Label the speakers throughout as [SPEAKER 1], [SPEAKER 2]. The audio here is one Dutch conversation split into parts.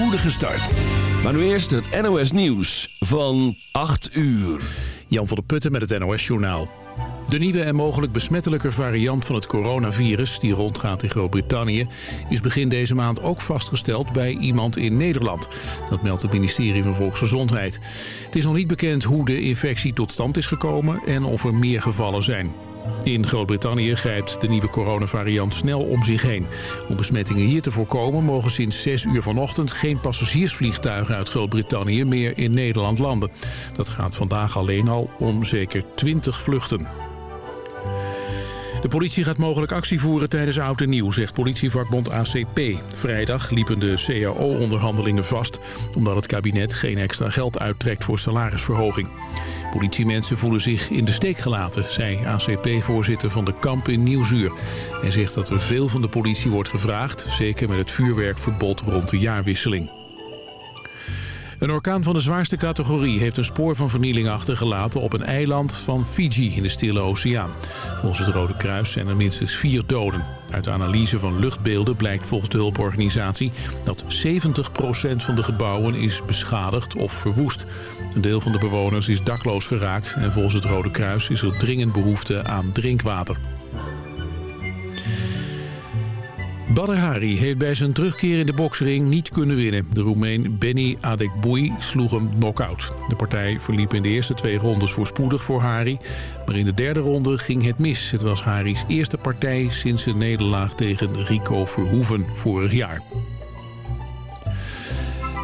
[SPEAKER 1] spoedige start. Maar nu eerst het NOS Nieuws van 8 uur.
[SPEAKER 2] Jan van der Putten met het NOS Journaal. De nieuwe en mogelijk besmettelijke variant van het coronavirus... die rondgaat in Groot-Brittannië... is begin deze maand ook vastgesteld bij iemand in Nederland. Dat meldt het ministerie van Volksgezondheid. Het is nog niet bekend hoe de infectie tot stand is gekomen... en of er meer gevallen zijn. In Groot-Brittannië grijpt de nieuwe coronavariant snel om zich heen. Om besmettingen hier te voorkomen mogen sinds 6 uur vanochtend geen passagiersvliegtuigen uit Groot-Brittannië meer in Nederland landen. Dat gaat vandaag alleen al om zeker 20 vluchten. De politie gaat mogelijk actie voeren tijdens Oud en Nieuw, zegt politievakbond ACP. Vrijdag liepen de CAO-onderhandelingen vast... omdat het kabinet geen extra geld uittrekt voor salarisverhoging. Politiemensen voelen zich in de steek gelaten, zei ACP-voorzitter van de Kamp in Nieuwzuur. Hij zegt dat er veel van de politie wordt gevraagd, zeker met het vuurwerkverbod rond de jaarwisseling. Een orkaan van de zwaarste categorie heeft een spoor van vernieling achtergelaten op een eiland van Fiji in de Stille Oceaan. Volgens het Rode Kruis zijn er minstens vier doden. Uit de analyse van luchtbeelden blijkt volgens de hulporganisatie dat 70% van de gebouwen is beschadigd of verwoest. Een deel van de bewoners is dakloos geraakt en volgens het Rode Kruis is er dringend behoefte aan drinkwater. Badr Hari heeft bij zijn terugkeer in de boksring niet kunnen winnen. De Roemeen Benny Adekboui sloeg hem knock-out. De partij verliep in de eerste twee rondes voorspoedig voor Hari. Maar in de derde ronde ging het mis. Het was Hari's eerste partij sinds zijn nederlaag tegen Rico Verhoeven vorig jaar.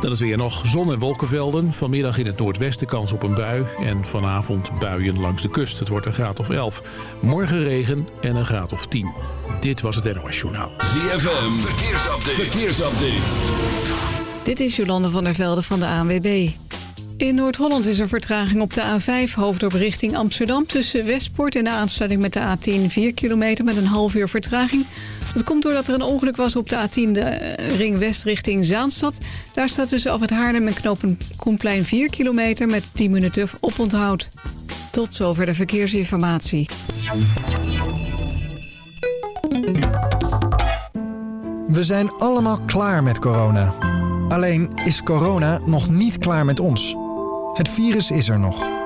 [SPEAKER 2] Dan is weer nog zon- en wolkenvelden. Vanmiddag in het noordwesten kans op een bui. En vanavond buien langs de kust. Het wordt een graad of 11. Morgen regen en een graad of 10. Dit was het NOS Journaal.
[SPEAKER 1] ZFM, verkeersupdate. verkeersupdate.
[SPEAKER 3] Dit is Jolande van der Velde van de ANWB. In Noord-Holland is er vertraging op de A5 hoofddorp richting Amsterdam... tussen Westpoort en de aansluiting met de A10 4 kilometer met een half uur vertraging. Dat komt doordat er een ongeluk was op de A10 de eh, ring west richting Zaanstad. Daar staat tussen af het Haarlem en knopen Koenplein 4 kilometer met 10 minuten oponthoud. Tot zover de verkeersinformatie.
[SPEAKER 4] We zijn allemaal klaar met corona. Alleen is corona nog niet klaar met ons. Het virus is er nog.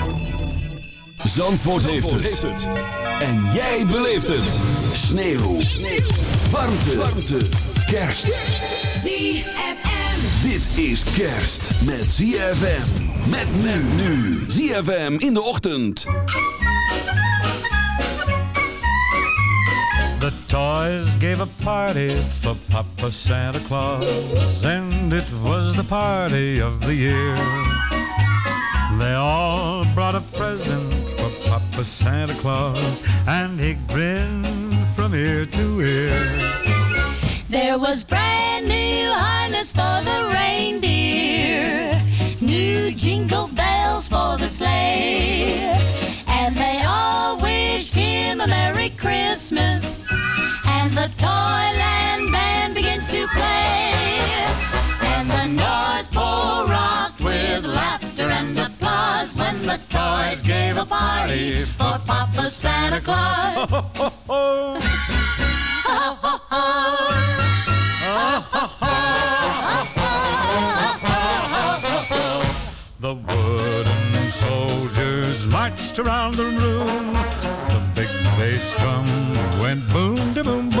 [SPEAKER 1] Zandvoort, heeft, het. En jij beleeft het. Sneeuw. Sneeuw. Warmte. Warmte. Kerst.
[SPEAKER 5] ZFM.
[SPEAKER 1] Dit is kerst met ZFM. Met men nu. ZFM in de ochtend.
[SPEAKER 6] The toys gave a party for Papa Santa Claus, and it was the party of the year. They all brought a present for Santa Claus, and he grinned from ear to ear.
[SPEAKER 5] There was brand new harness for the reindeer, new jingle bells for the sleigh, and they all wished him a Merry Christmas. And the Toyland band began to play, and the North Pole rocked with laughter toys gave a party for Papa Santa Claus. Ho, ho, ho.
[SPEAKER 6] The wooden soldiers marched around the room. The big bass drum went boom, da boom, boom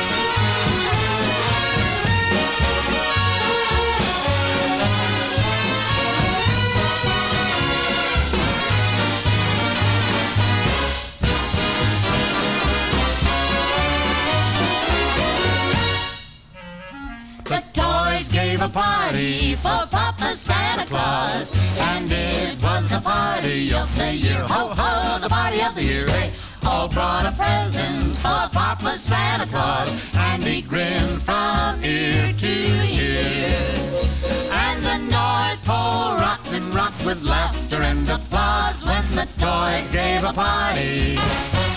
[SPEAKER 5] The toys gave a party for Papa Santa Claus, and it was the party of the year. Ho ho, the party of the year. They all brought a present for Papa Santa Claus, and he grinned from ear to ear. And the North Pole rocked and rocked with laughter and applause when the toys gave a party.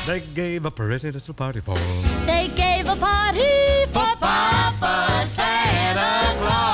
[SPEAKER 7] They gave a pretty little party for
[SPEAKER 5] They gave a party for Papa Santa Claus.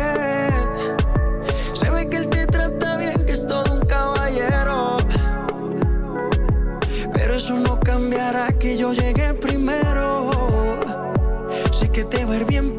[SPEAKER 8] Eso no cambiará que yo llegué primero. Sé que te va a bien,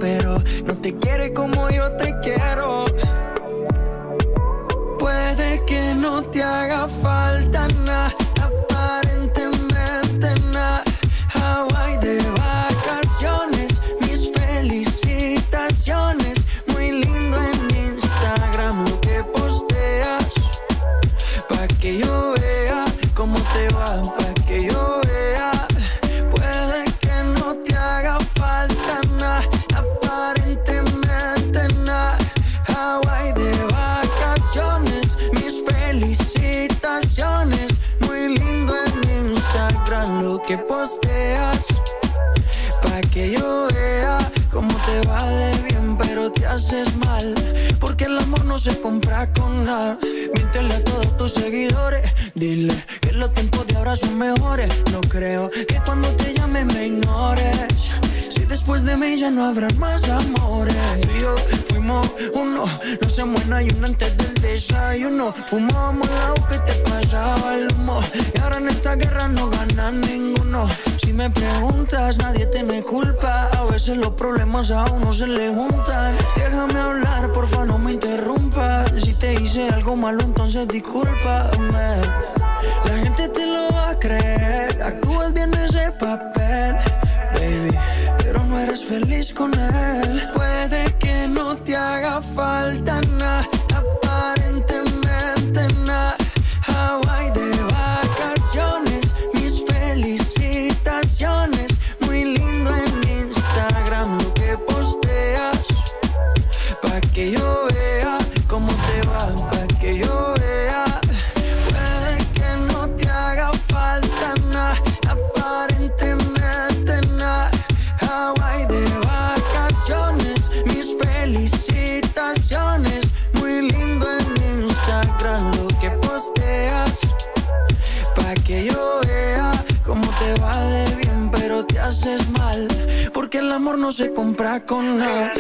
[SPEAKER 8] con nada.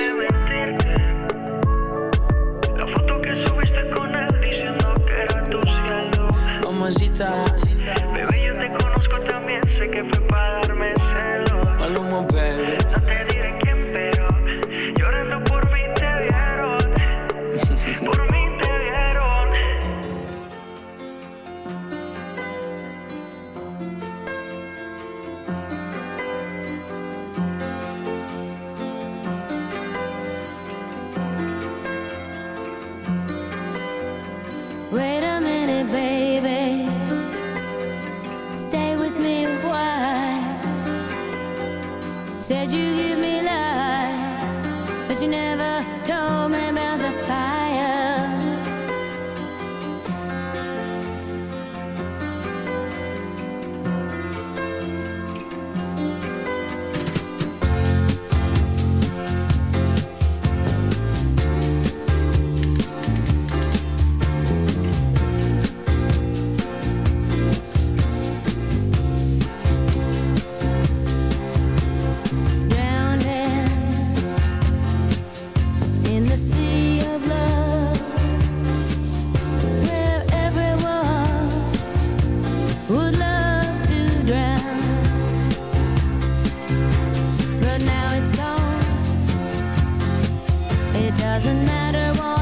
[SPEAKER 9] It doesn't matter what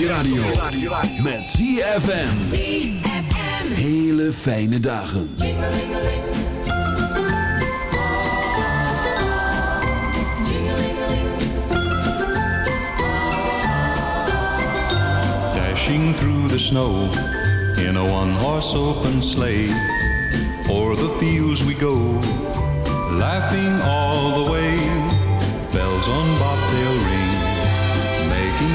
[SPEAKER 10] je radio. Met ZFM. Hele fijne dagen.
[SPEAKER 7] Dashing through the snow in a one-horse open sleigh. O'er the fields we go, laughing all the way. Bells on bobtail ring,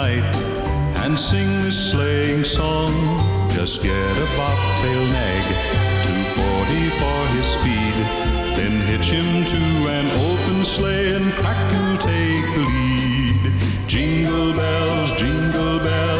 [SPEAKER 7] tonight and sing this sleighing song. Just get a bobtail nag, 240 for his speed. Then hitch him to an open sleigh and crack you'll take the lead. Jingle bells, jingle bells,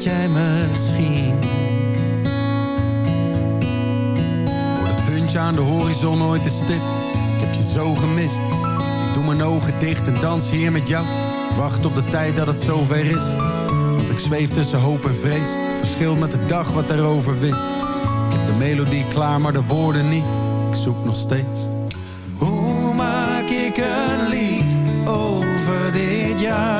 [SPEAKER 11] Weet jij misschien?
[SPEAKER 12] Wordt het puntje aan de horizon nooit te stip? Ik heb je zo gemist. Ik doe mijn ogen dicht en dans hier met jou. Ik wacht op de tijd dat het zover is. Want ik zweef tussen hoop en vrees. Verschilt met de dag wat erover wint. Ik heb de melodie klaar, maar de woorden niet. Ik zoek nog steeds.
[SPEAKER 11] Hoe maak ik een lied over dit jaar?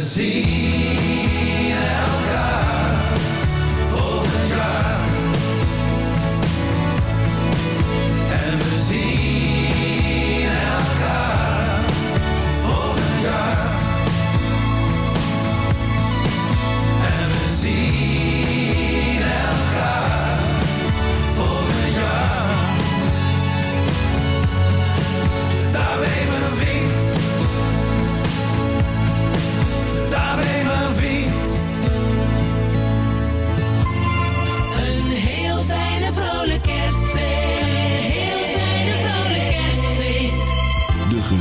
[SPEAKER 10] see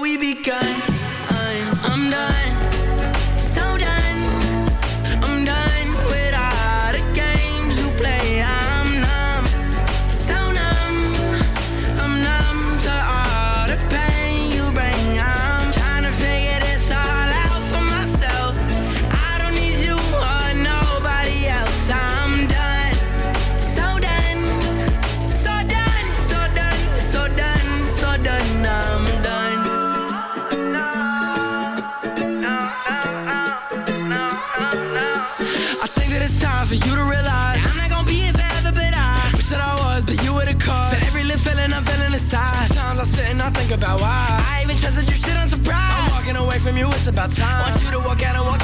[SPEAKER 13] we be kind
[SPEAKER 14] why. I even trusted you, shit, I'm surprised. I'm walking away from you, it's about time. Want you to walk out and walk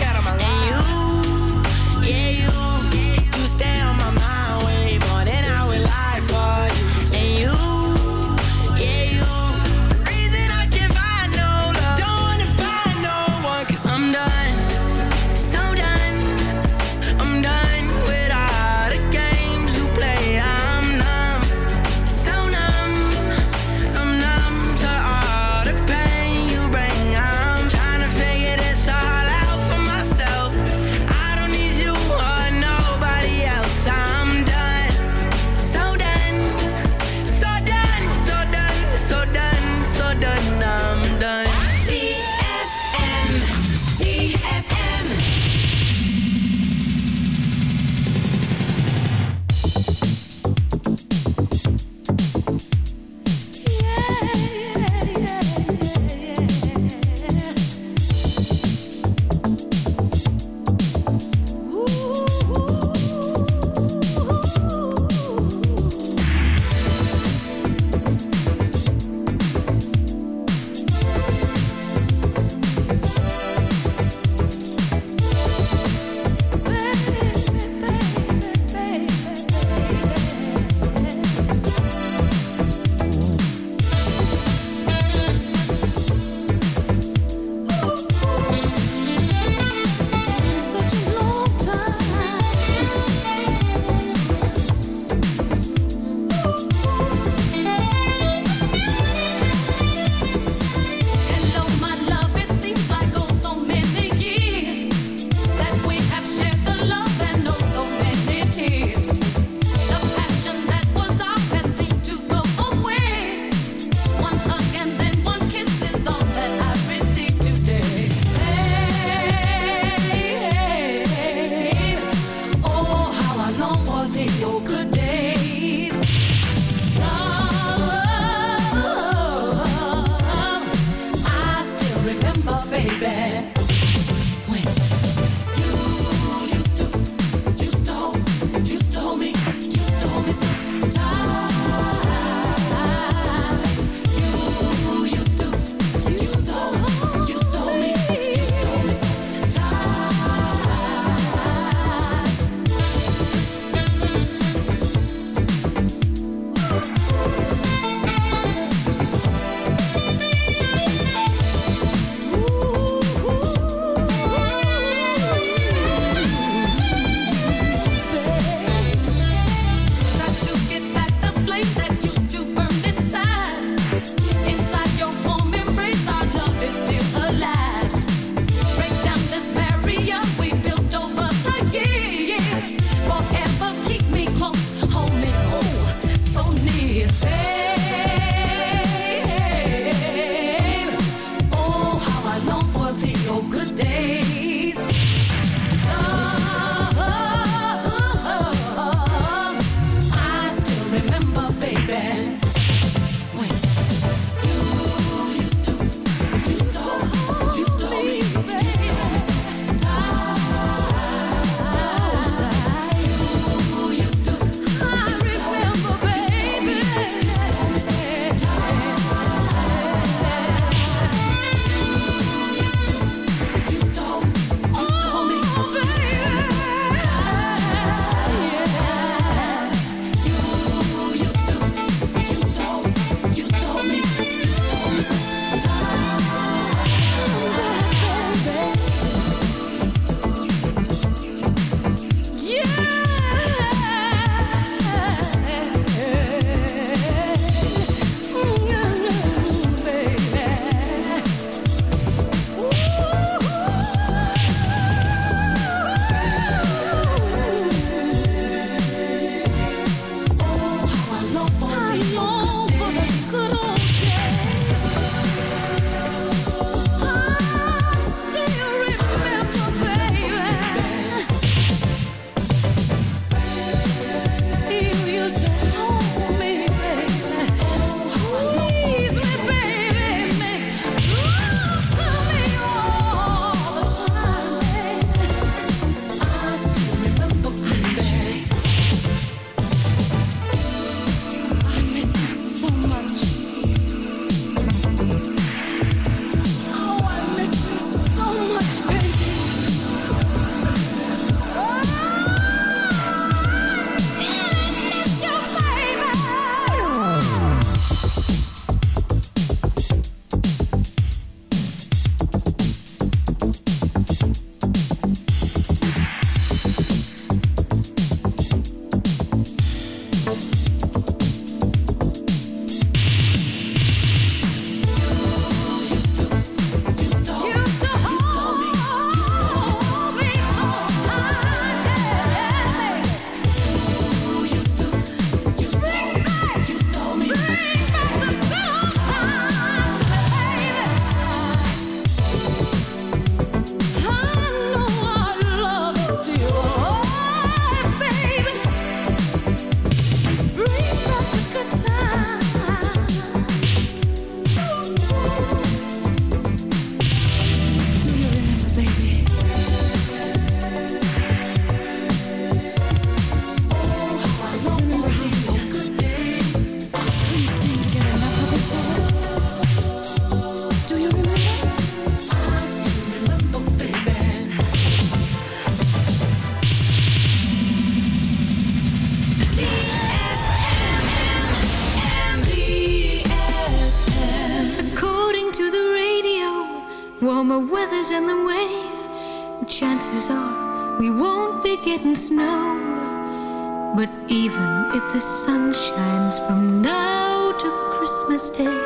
[SPEAKER 14] didn't snow. But even if the sun shines from now to Christmas Day,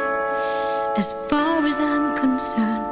[SPEAKER 14] as far as I'm concerned,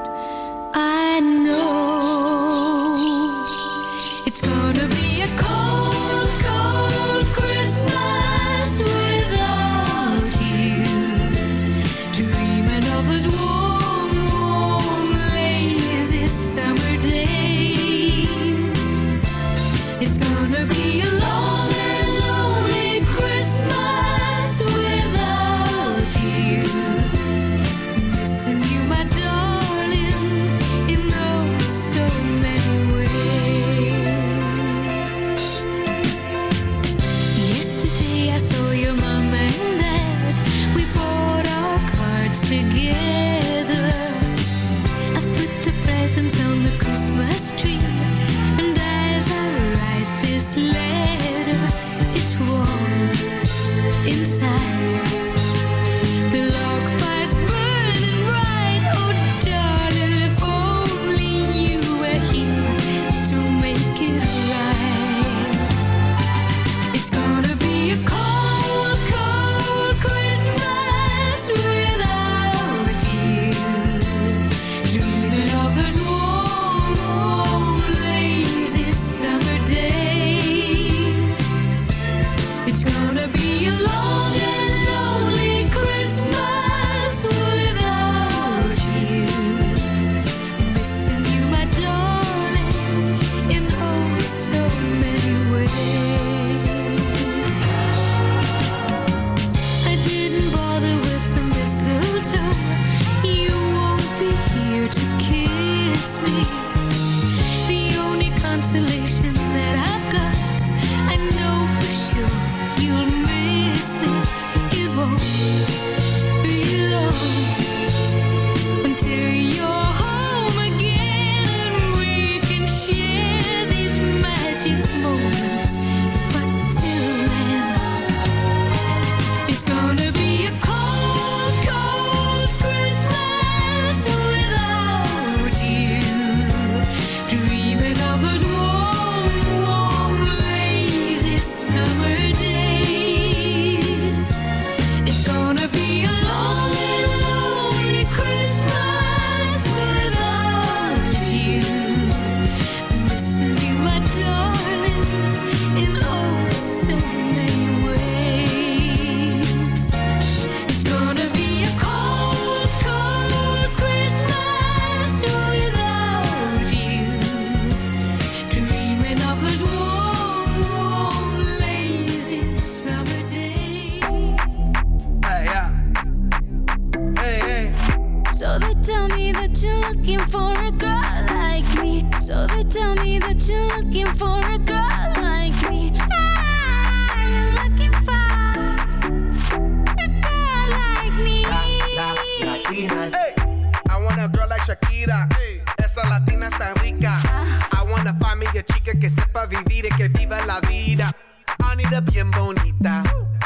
[SPEAKER 14] amiga chica que sepa vivir y que viva la vida. Anita bien bonita,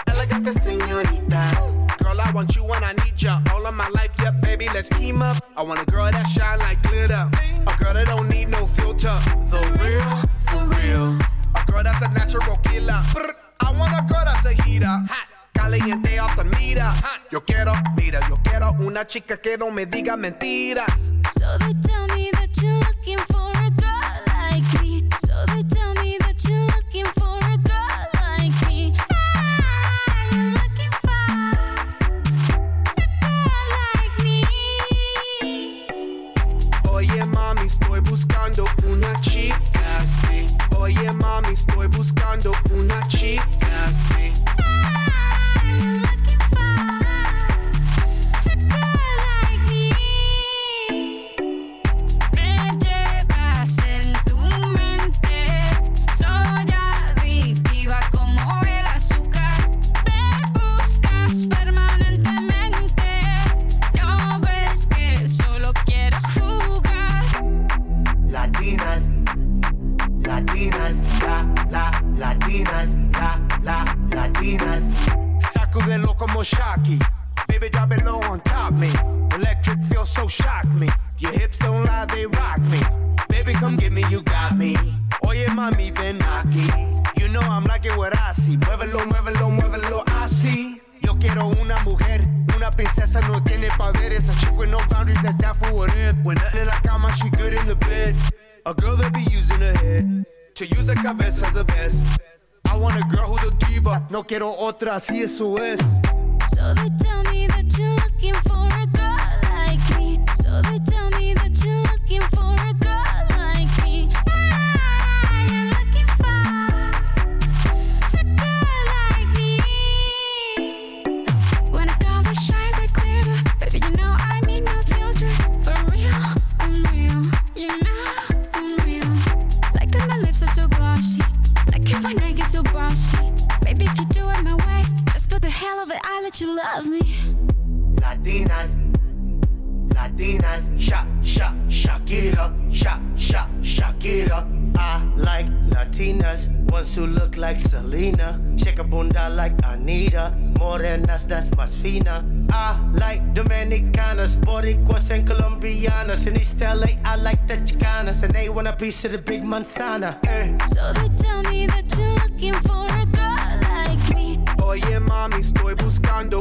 [SPEAKER 14] elegante señorita. Girl, I want you and I need ya all of my life. Yeah, baby, let's team up. I want a girl that shine
[SPEAKER 15] like glitter, a girl that don't need no filter. The real, for real, a girl that's a natural killer. I want a girl that's a heater. Caliente off the mira. Yo quiero, mira, yo quiero una chica que no me diga mentiras. So they tell me condo. so shock me. Your hips don't lie, they rock me. Baby, come get me, you got me. Oye, mami, ven aquí. You know I'm liking what I see. Muévelo, muévelo, muévelo, I see. Yo quiero una mujer, una princesa no tiene pa' ver. Esa chick with no boundaries, that's that for what it. When nothing in la cama, she good in the bed. A girl that be using her head. To use the cabeza the best. I want a girl who's a
[SPEAKER 16] diva. No quiero otra, si eso es. So they tell me piece of the big manzana. Eh.
[SPEAKER 9] So they tell me that you're looking for a girl like me.
[SPEAKER 17] Oye mami, estoy buscando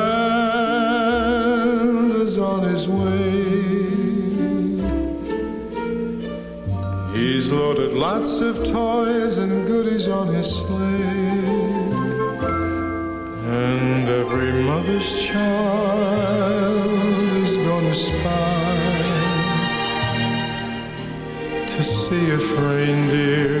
[SPEAKER 18] Loaded lots of toys and goodies on his sleigh. And every mother's child is gonna spy to see if reindeer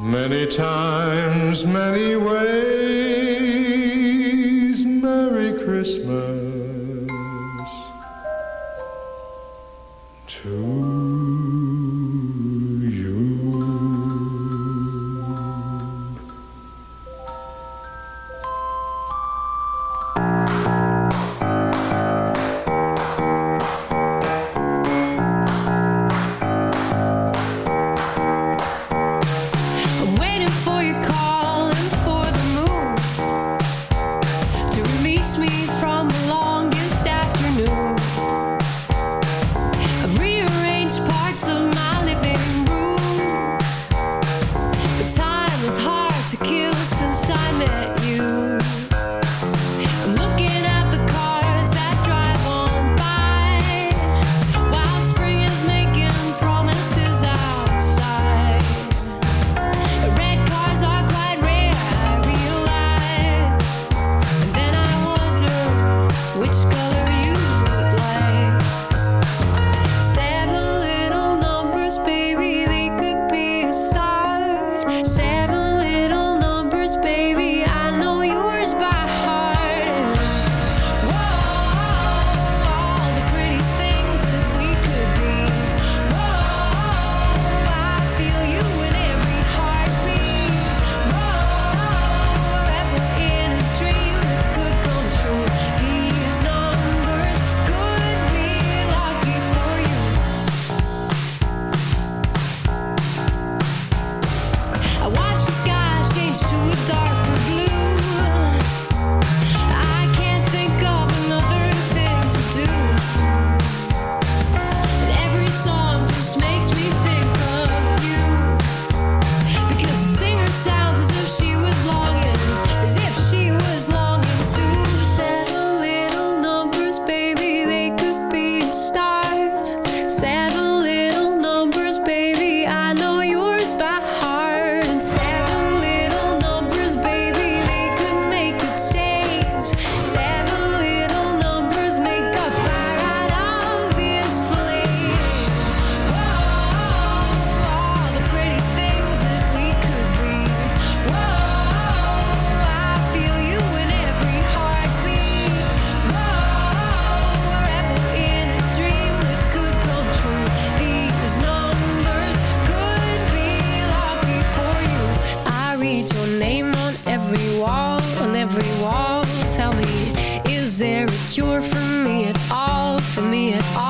[SPEAKER 18] many times, many ways, Merry Christmas
[SPEAKER 19] all for me
[SPEAKER 20] at all